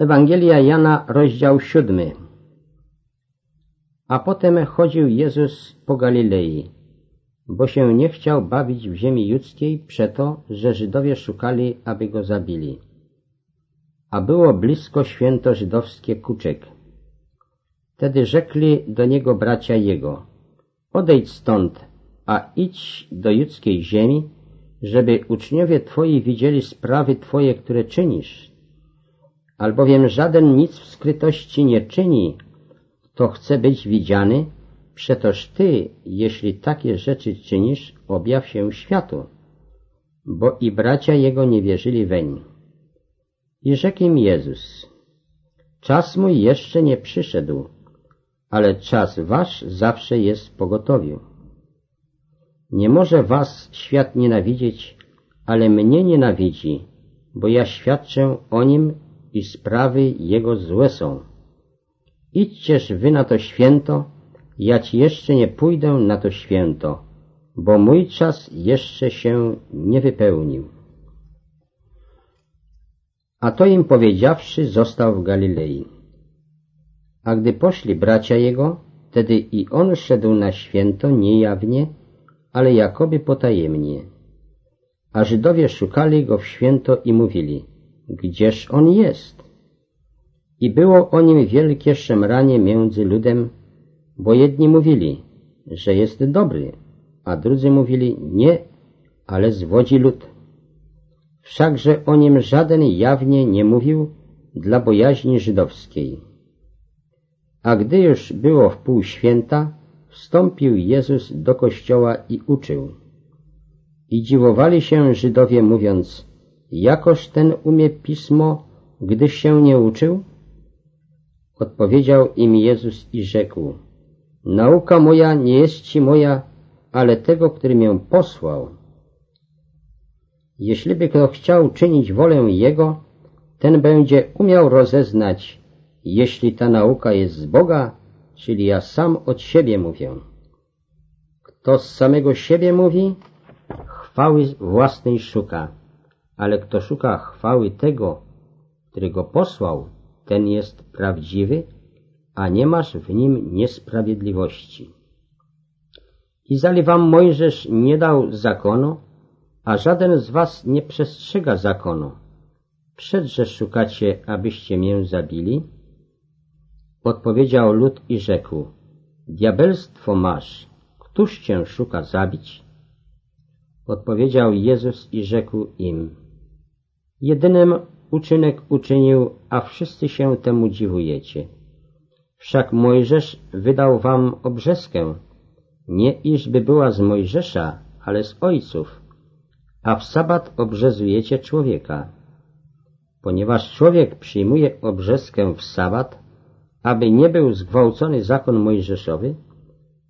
Ewangelia Jana, rozdział siódmy. A potem chodził Jezus po Galilei, bo się nie chciał bawić w ziemi judzkiej przeto, że Żydowie szukali, aby go zabili. A było blisko święto żydowskie Kuczek. Wtedy rzekli do niego bracia jego, odejdź stąd, a idź do judzkiej ziemi, żeby uczniowie Twoi widzieli sprawy Twoje, które czynisz. Albowiem żaden nic w skrytości nie czyni, to chce być widziany, przetoż Ty, jeśli takie rzeczy czynisz, objaw się światu, bo i bracia Jego nie wierzyli weń. I rzekł im Jezus, czas mój jeszcze nie przyszedł, ale czas wasz zawsze jest w pogotowiu. Nie może was świat nienawidzieć, ale mnie nienawidzi, bo ja świadczę o nim i sprawy jego złe są. Idźcież wy na to święto, ja ci jeszcze nie pójdę na to święto, bo mój czas jeszcze się nie wypełnił. A to im powiedziawszy, został w Galilei. A gdy poszli bracia jego, wtedy i on szedł na święto niejawnie, ale jakoby potajemnie. A Żydowie szukali go w święto i mówili, gdzież on jest? I było o nim wielkie szemranie między ludem, bo jedni mówili, że jest dobry, a drudzy mówili, nie, ale zwodzi lud. Wszakże o nim żaden jawnie nie mówił dla bojaźni żydowskiej. A gdy już było w pół święta, wstąpił Jezus do kościoła i uczył. I dziwowali się Żydowie mówiąc, jakoż ten umie pismo, gdyż się nie uczył? Odpowiedział im Jezus i rzekł, nauka moja nie jest ci moja, ale tego, który mię posłał. Jeśliby kto chciał czynić wolę Jego, ten będzie umiał rozeznać, jeśli ta nauka jest z Boga, czyli ja sam od siebie mówię. Kto z samego siebie mówi, chwały własnej szuka, ale kto szuka chwały tego, który go posłał, ten jest prawdziwy, a nie masz w nim niesprawiedliwości. I zali wam Mojżesz nie dał zakonu, a żaden z was nie przestrzega zakonu. Przedże szukacie, abyście mię zabili? Odpowiedział lud i rzekł, diabelstwo masz, któż cię szuka zabić? Odpowiedział Jezus i rzekł im, jedynym uczynek uczynił, a wszyscy się temu dziwujecie. Wszak Mojżesz wydał wam obrzeskę, nie iżby była z Mojżesza, ale z ojców, a w sabat obrzezujecie człowieka. Ponieważ człowiek przyjmuje obrzeskę w sabat, aby nie był zgwałcony zakon mojżeszowy,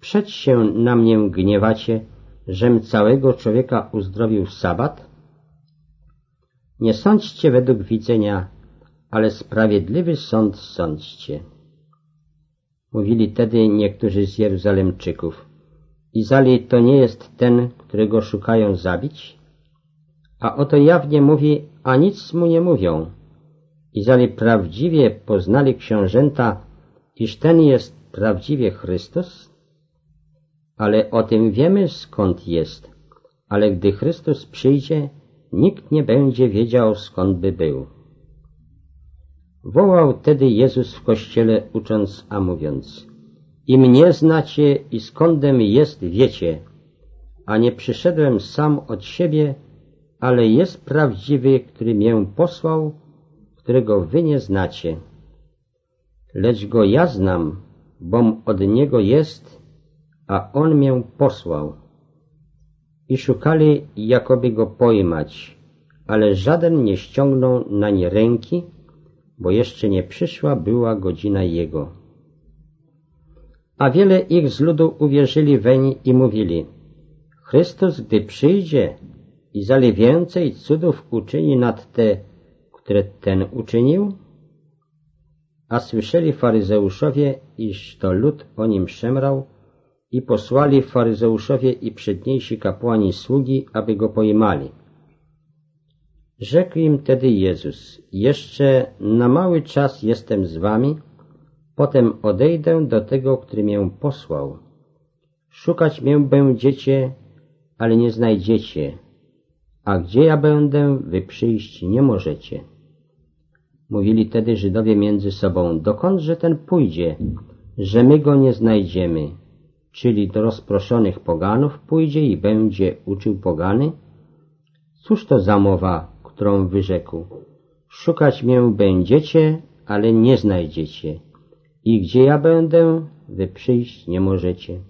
przeć się na mnie gniewacie, żem całego człowieka uzdrowił w sabat? Nie sądźcie według widzenia, ale sprawiedliwy sąd sądźcie. Mówili tedy niektórzy z Jeruzalemczyków. Izali to nie jest ten, którego szukają zabić? A oto jawnie mówi, a nic mu nie mówią. Izali prawdziwie poznali książęta, iż ten jest prawdziwie Chrystus? Ale o tym wiemy skąd jest, ale gdy Chrystus przyjdzie, nikt nie będzie wiedział skąd by był. Wołał tedy Jezus w kościele ucząc, a mówiąc I mnie znacie i skądem jest wiecie, a nie przyszedłem sam od siebie, ale jest prawdziwy, który mię posłał, którego wy nie znacie. Lecz go ja znam, bom od niego jest, a on mię posłał. I szukali, jakoby go pojmać, ale żaden nie ściągnął nań ręki, bo jeszcze nie przyszła była godzina jego. A wiele ich z ludu uwierzyli weń i mówili, Chrystus, gdy przyjdzie i zale więcej cudów uczyni nad te, które ten uczynił? A słyszeli faryzeuszowie, iż to lud o nim szemrał i posłali faryzeuszowie i przedniejsi kapłani sługi, aby go pojmali. Rzekł im tedy Jezus, jeszcze na mały czas jestem z wami, potem odejdę do tego, który mię posłał. Szukać mię będziecie, ale nie znajdziecie, a gdzie ja będę, wy przyjść nie możecie. Mówili tedy Żydowie między sobą, dokądże ten pójdzie, że my go nie znajdziemy, czyli do rozproszonych poganów pójdzie i będzie uczył pogany? Cóż to za mowa, którą wyrzekł? Szukać mię będziecie, ale nie znajdziecie. I gdzie ja będę, wy przyjść nie możecie.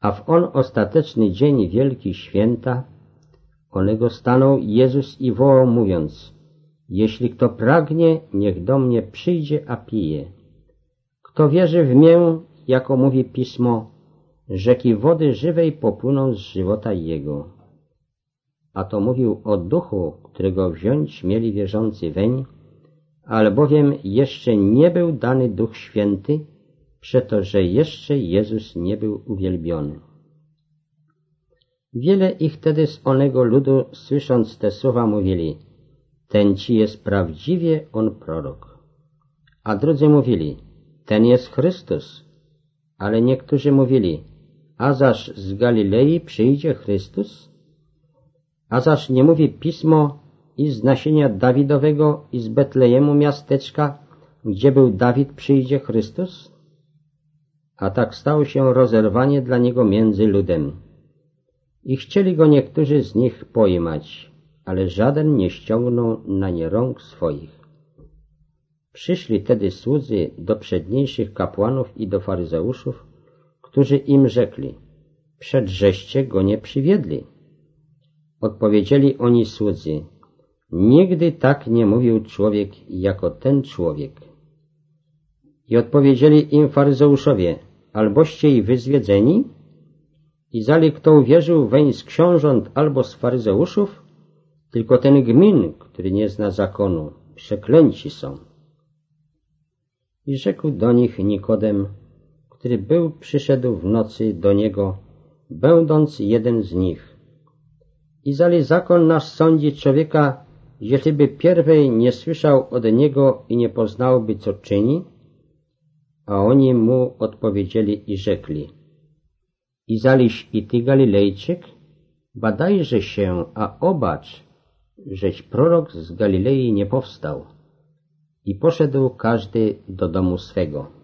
A w on ostateczny dzień wielki święta, onego stanął Jezus i wołał mówiąc, jeśli kto pragnie, niech do mnie przyjdzie, a pije. Kto wierzy w mię, jako mówi Pismo, rzeki wody żywej popłyną z żywota Jego. A to mówił o duchu, którego wziąć mieli wierzący weń, albowiem jeszcze nie był dany Duch Święty, przeto, że jeszcze Jezus nie był uwielbiony. Wiele ich tedy z onego ludu, słysząc te słowa, mówili, ten ci jest prawdziwie on prorok. A drudzy mówili, ten jest Chrystus. Ale niektórzy mówili, a zaż z Galilei przyjdzie Chrystus? A zaż nie mówi Pismo i z nasienia Dawidowego i z Betlejemu miasteczka, gdzie był Dawid, przyjdzie Chrystus? A tak stało się rozerwanie dla niego między ludem. I chcieli go niektórzy z nich pojmać, ale żaden nie ściągnął na nie rąk swoich. Przyszli tedy słudzy do przedniejszych kapłanów i do faryzeuszów, którzy im rzekli, przedrzeście go nie przywiedli. Odpowiedzieli oni słudzy, nigdy tak nie mówił człowiek jako ten człowiek. I odpowiedzieli im faryzeuszowie, alboście i wy zwiedzeni? I zali kto uwierzył weń z książąt albo z faryzeuszów? Tylko ten gmin, który nie zna zakonu, przeklęci są. I rzekł do nich Nikodem, który był przyszedł w nocy do niego, będąc jeden z nich. I zali zakon nasz sądzi człowieka, jeśliby pierwej nie słyszał od niego i nie poznałby, co czyni? A oni mu odpowiedzieli i rzekli, i zaliś i ty Galilejczyk, badajże się, a obacz, żeś prorok z Galilei nie powstał. I poszedł każdy do domu swego.